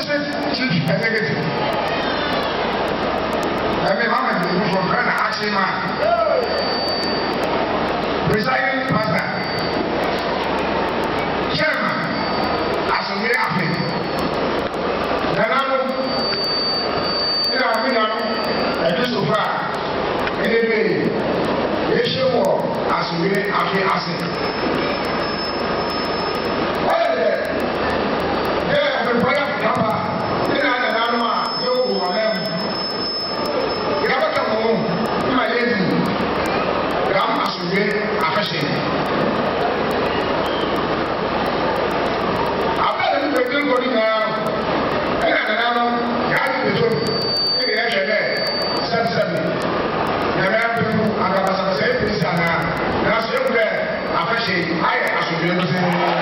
message should Chairman Asomire Afe. Nananu. Nínú àmì nanu, ẹ̀dùn sòfà, ẹ̀dẹ́gbẹ̀rẹ̀, ẹ̀ṣẹ̀ wọ̀ Asomire Afe Asin. Thank you.